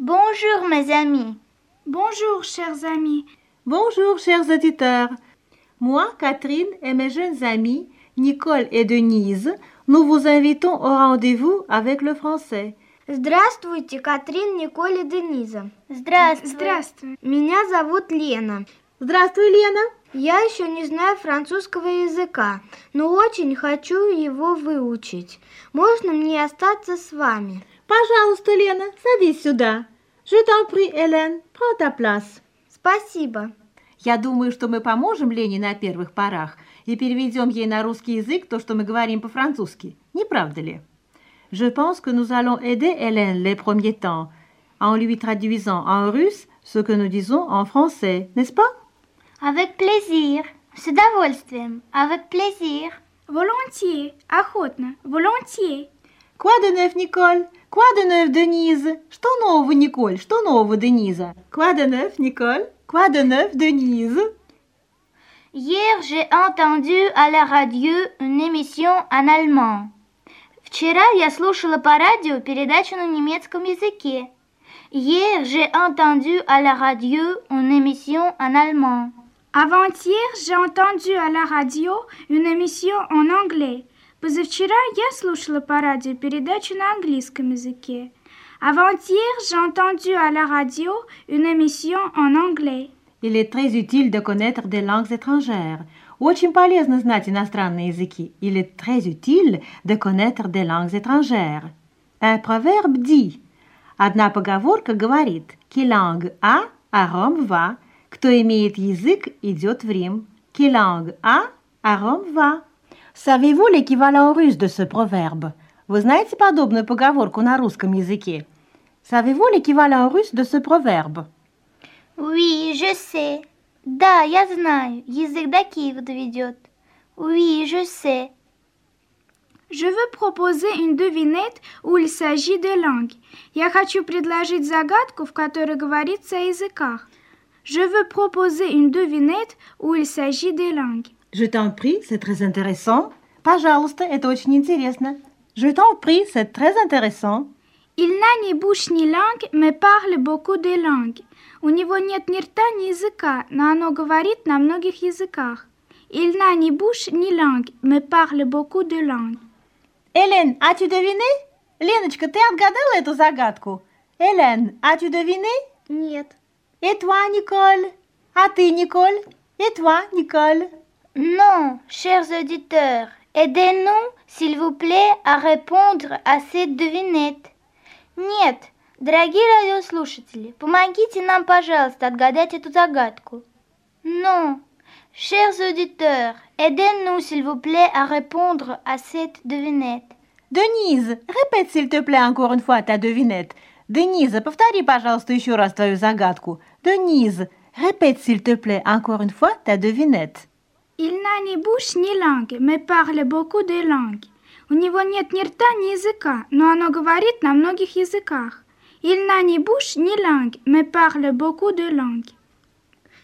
Bonjour mes amis. Bonjour chers amis. Bonjour chers auditeurs. Moi, Catherine et mes jeunes amis, Nicole et Denise, nous vous invitons au rendez-vous avec le français. Здравствуйте, Катрин, Николь и Дениза. Здравствуй. Здравствуй. Меня зовут Лена. Здравствуй, Лена. Я еще не знаю французского языка, но очень хочу его выучить. Можно мне остаться с вами? Пожалуйста, Лена, садись сюда. Je t'en prie, Hélène, prends ta place. Спасибо. Я думаю, что мы поможем Лене на первых порах и переведем ей на русский язык то, что мы говорим по-французски. Не правда ли? Je pense que nous allons aider Hélène les premiers temps en lui traduisant en russe ce que nous disons en français, n'est-ce pas? Avec plaisir. С удовольствием. Avec plaisir. Volontiers. Охотно. Volontiers. Quoi de neuf, Denise? Что нового, Николь? Что нового, Дениза? Quoi de neuf, Denise? Hier, j'ai entendu à la radio une émission en allemand. Вчера я слушала по радио передачу на немецком языке. Hier, j'ai entendu à la radio une émission en allemand. Avant-hier, j'ai entendu à la radio une émission en anglais. Позавчера я слушала по радио передачу на английском языке. Avant-hier, j'ai entendu à la radio une émission en anglais. Il est très utile de connaître des langues étrangères. Очень полезно знать иностранные языки. Il est très utile de connaître des langues étrangères. Un proverbe dit Одна поговорка говорит «Qui langue a, à Rome va». Кто имеет язык, идет в Рим. Qui langue a, à Rome va. Savez-vous l'équivalent russe de ce proverbe? Вы знаете подобную поговорку на русском языке? Savez-vous l'équivalent russe de ce proverbe? Oui, je sais. Да, я знаю. Язык до Киева доведет. Oui, je sais. Je veux proposer une devinette où il s'agit de langues. Я хочу предложить загадку, в которой говорится о языках. Je veux proposer une devinette où il s'agit des langues. Je t'en prie, c'est très intéressant. Пожалуйста, это очень интересно. Je t'en prie, c'est très intéressant. Il n'a ni bouche ni langue, mais parle beaucoup de langues. У него нет ни рта, ни языка, но оно говорит на многих языках. Il n'a ni bouche ni langue, mais parle beaucoup de langues. Hélène, as-tu deviné? Леночка, ты отгадала эту загадку? Hélène, as-tu deviné? Нет. Et toi, Nicole? А ты, Николь? Et toi, Nicole? Non, chers auditeurs, aidez-nous, s'il vous plaît, à répondre à cette devinette. Нет, дорогие радиослушатели, помогите нам, пожалуйста, отгадать эту загадку. Non, chers auditeurs, aidez-nous, s'il vous plaît, à répondre à cette devinette. Денise, répète s'il te plaît encore une fois ta devinette. Денise, повтори, пожалуйста, еще раз твою загадку. Denise, répète s'il te plaît encore une fois ta devinette. Il n'a ni bouche ni langue, mais parle beaucoup de langues. У него нет ни рта, ни языка, но оно говорит на многих языках. Il n'a ni bouche ni langue, mais parle beaucoup de langues.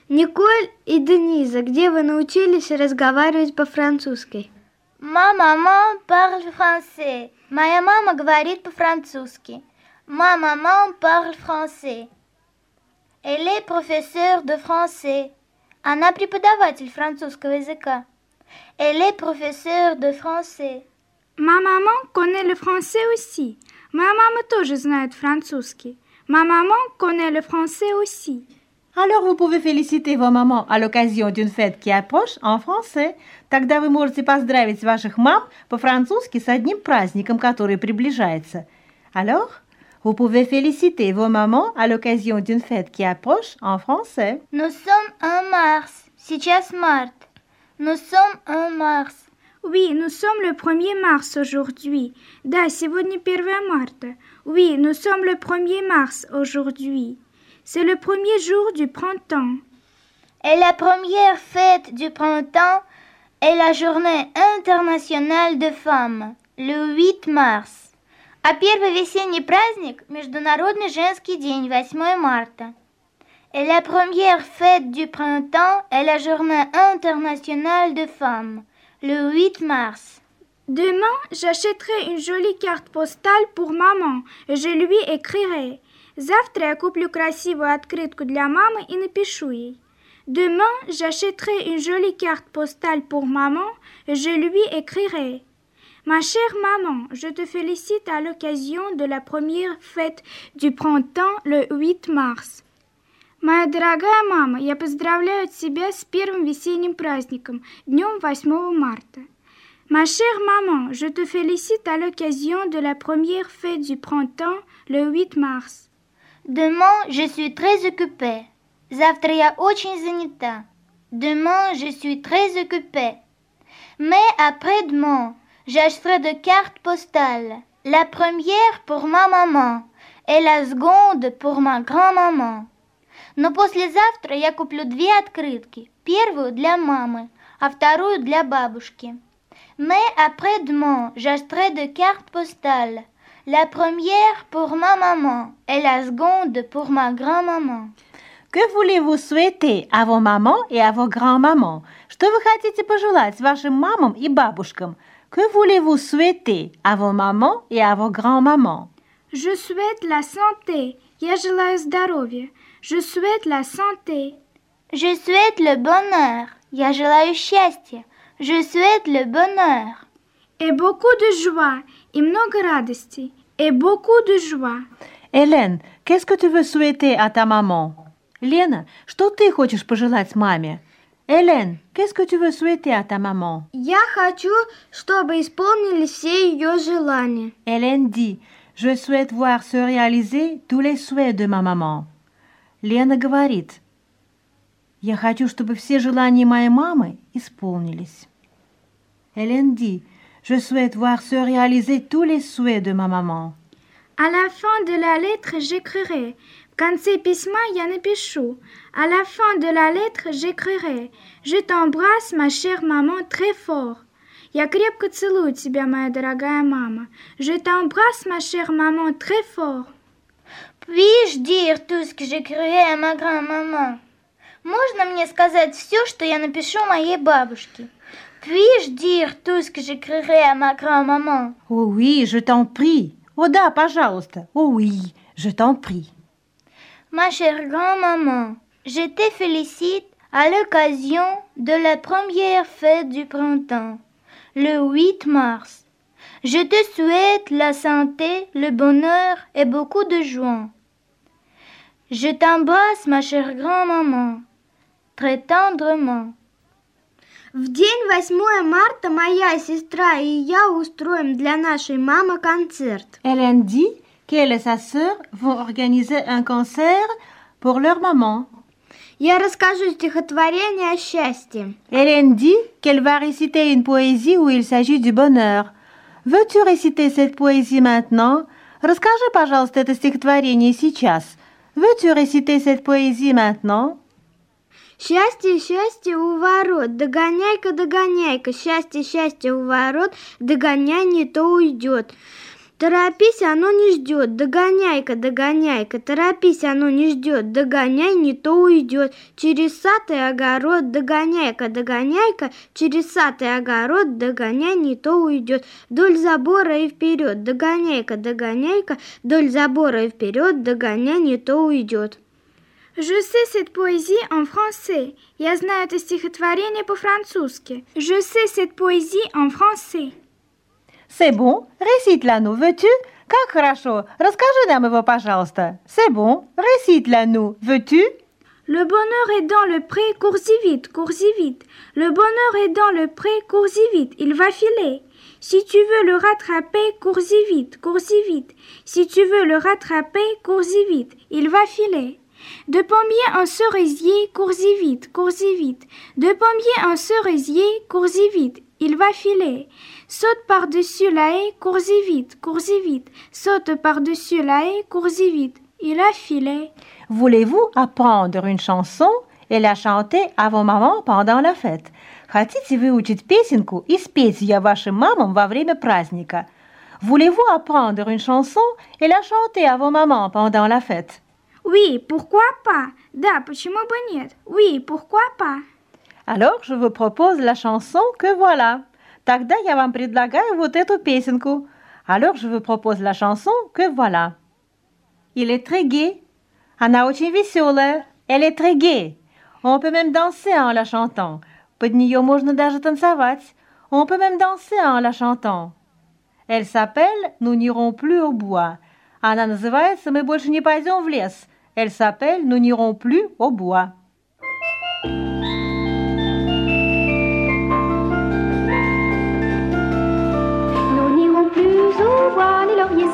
Николь и Дениза, где вы научились разговаривать по-французски? Ma maman parle français. Моя мама говорит по-французски. Ma maman parle français. Elle est professeure de français. Она преподаватель французского языка. Elle est professeure de français. Ma maman connaît le français aussi. Моя мама тоже знает французский. Ma maman connaît le français aussi. Alors vous pouvez féliciter vos mamans à l'occasion d'une fête qui approche en français. Тогда вы можете поздравить ваших мам по-французски с одним праздником, который приближается. Alors, vous pouvez féliciter vos mamans à l'occasion d'une fête qui approche en français. Nous sommes en mars. Сейчас март. Nous sommes en mars. Oui, nous sommes le 1er mars aujourd'hui. Да, сегодня 1 марта. Oui, nous sommes le 1er mars aujourd'hui. C'est le premier jour du printemps. Et la première fête du printemps est la journée internationale de femmes, le 8 mars. А первый весенний праздник – Международный женский день, 8 марта. Et la première fête du printemps est la journée internationale de femmes, le 8 mars. Demain, j'achèterai une jolie carte postale pour maman et je lui écrirai Завтра я куплю красивую открытку для мамы и напишу ей. Demain, j'achèterai une jolie carte postale pour maman et je lui écrirai. Ma chère maman, je te félicite à l'occasion de la première fête du printemps le 8 mars. Моя дорогая мама, я поздравляю тебя с первым весенним праздником, днем 8 марта. Ma chère maman, je te félicite à l'occasion de la première fête du printemps le 8 mars. Demain, je suis très occupée. Завтра я очень занята. Demain, je suis très occupée. Mais après-demain, j'achèterai de cartes postales. La première pour ma maman et la seconde pour ma grand-maman. Но послезавтра я куплю две открытки. Первую для мамы, а вторую для бабушки. Mais après-demain, j'achèterai de cartes postales. La première pour ma maman et la seconde pour ma grand-maman. Que voulez-vous souhaiter à vos mamans et à vos grands-mamans? Что вы хотите пожелать вашим мамам и бабушкам? Que voulez-vous souhaiter à vos mamans et à vos grands-mamans? Je souhaite la santé. Я желаю здоровья. Je souhaite la santé. Je souhaite le bonheur. Я желаю счастья. Je souhaite le bonheur. Et beaucoup de joie. И много радости. Et beaucoup de joie. Hélène, qu'est-ce que tu veux souhaiter à ta maman? Лена, что ты хочешь пожелать маме? Hélène, qu'est-ce que tu veux souhaiter à ta maman? Я хочу, чтобы исполнились все ее желания. Hélène dit, je souhaite voir se réaliser tous les souhaits de ma maman. Лена говорит, я хочу, чтобы все желания моей мамы исполнились. Hélène dit, je souhaite voir se réaliser tous les souhaits de ma maman. À la fin de la lettre, j'écrirai. В конце письма я напишу. À la fin de la lettre, j'écrirai. Je t'embrasse, ma chère maman, très fort. Я крепко целую тебя, моя дорогая мама. Je t'embrasse, ma chère maman, très fort. Puis-je dire tout ce que j'écrirai à ma grand-maman? Можно мне сказать все, что я напишу моей бабушке? Puis-je dire tout ce que j'écrirai à ma grand-maman? Oh oui, je t'en prie. Oh да, пожалуйста. Oh oui, je t'en prie. Ma chère grand-maman, je te félicite à l'occasion de la première fête du printemps, le 8 mars. Je te souhaite la santé, le bonheur et beaucoup de joie. Je t'embrasse, ma chère grand-maman, très tendrement. В день 8 марта моя сестра и я устроим для нашей мамы концерт. Hélène dit qu'elle et sa sœur vont organiser un concert pour leur maman. Я расскажу стихотворение о счастье. Hélène dit qu'elle va réciter une poésie où il s'agit du bonheur. Veux-tu réciter cette poésie maintenant? Расскажи, пожалуйста, это стихотворение сейчас. Veux-tu réciter cette poésie maintenant? Счастье, счастье у ворот, догоняй-ка, догоняй-ка, счастье, счастье у ворот, догоняй, не то уйдет. Торопись, оно не ждет, догоняй-ка, догоняй-ка, торопись, оно не ждет, догоняй, не то уйдет. Через сад и огород, догоняй-ка, догоняй-ка, через сад и огород, догоняй, не то уйдет. Вдоль забора и вперед, догоняй-ка, догоняй-ка, вдоль забора и вперед, догоняй, не то уйдет. Je sais cette poésie en français. Я знаю это стихотворение по-французски. Je sais cette poésie en français. C'est bon, récite-la nous, veux-tu? Как хорошо, расскажи нам его, пожалуйста. C'est bon, récite-la nous, veux-tu? Le bonheur est dans le pré, cours-y vite, cours-y vite. Le bonheur est dans le pré, cours-y vite, il va filer. Si tu veux le rattraper, cours-y vite, cours-y vite. Si tu veux le rattraper, cours-y vite, il va filer. De pommier en cerisier, cours-y vite, cours-y vite. De pommier en cerisier, cours-y vite, il va filer. Saute par-dessus la haie, cours-y vite, cours-y vite. Saute par-dessus la haie, cours-y vite, il a filé. Voulez-vous apprendre une chanson et la chanter à vos mamans pendant la fête? Хотите выучить песенку и спеть ее вашим мамам во время праздника? Voulez-vous apprendre une chanson et la chanter à vos mamans pendant la fête? Oui, pourquoi pas? Да, почему бы нет? Oui, pourquoi pas? Alors, je vous propose la chanson que voilà. Тогда я вам предлагаю вот эту песенку. Alors, je vous propose la chanson que voilà. Il est très gai. Она очень веселая. Elle est très gaie. On peut même danser en la chantant. Под нее можно даже танцевать. On peut même danser en la chantant. Elle s'appelle «Nous n'irons plus au bois». Она называется «Мы больше не пойдем в лес». Elle s'appelle «Nous n'irons plus au bois».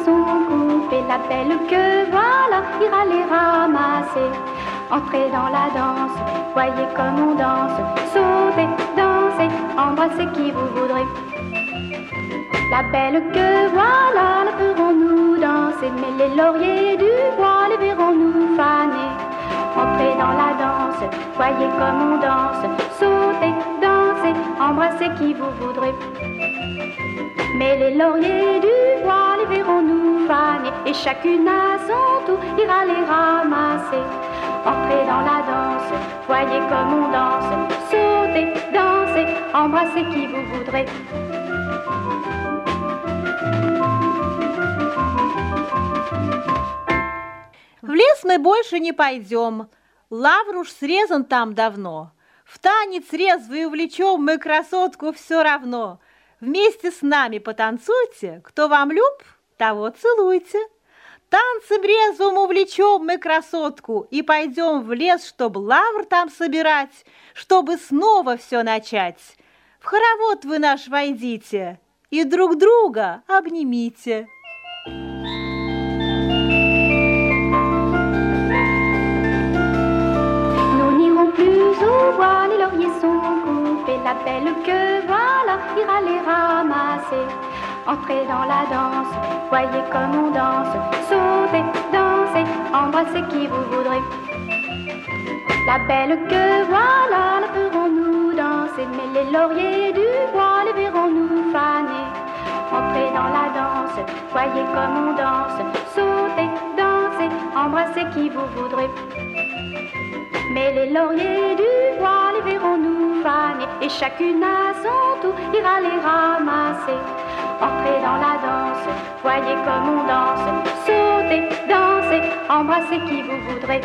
Sont coupés. La belle que voilà ira les ramasser. Entrez dans la danse, voyez comme on danse. Sautez, dansez, embrassez qui vous voudrez. La belle que voilà, la ferons-nous danser, mais les lauriers du bois, les verrons-nous faner. Entrez dans la danse, voyez comme on danse, embrassez qui vous voudrez. Mais les lauriers du bois, les verrons-nous faner, et chacune à son tour ira les ramasser. Entrez dans la danse, voyez comme on danse, sautez, dansez, embrassez qui vous voudrez. В лес мы больше не пойдем. Лавр уж срезан там давно. В танец резвый увлечем мы красотку все равно. Вместе с нами потанцуйте, кто вам люб, того целуйте. Танцем резвым увлечем мы красотку и пойдем в лес, чтоб лавр там собирать, чтобы снова все начать. В хоровод вы наш войдите и друг друга обнимите. La belle que voilà ira les ramasser. Entrez dans la danse, voyez comme on danse, sautez, dansez, embrassez qui vous voudrez. La belle que voilà, la ferons-nous danser, mais les lauriers du bois, les verrons-nous faner. Entrez dans la danse, voyez comme on danse, sautez, dansez, embrassez qui vous voudrez. Mais les lauriers du bois, et chacune à son tour ira les ramasser. Entrez dans la danse, voyez comme on danse, sautez, dansez, embrassez qui vous voudrez.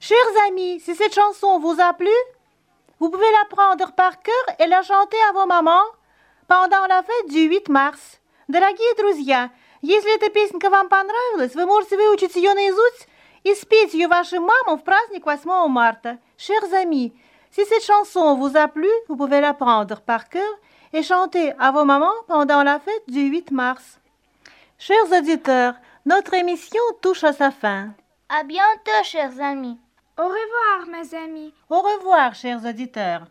Chers amis, si cette chanson vous a plu, vous pouvez la prendre par cœur et la chanter à vos mamans pendant la fête du 8 mars de la Guille Drouzien. Если эта песенка вам понравилась, вы можете выучить ее наизусть и спеть ее вашим мамам в праздник 8 марта. Chers amis, si cette chanson vous a plu, vous pouvez la prendre par cœur et chanter à vos mamans pendant la fête du 8 mars. Chers auditeurs, notre émission touche à sa fin. À bientôt, chers amis. Au revoir, mes amis. Au revoir, chers auditeurs.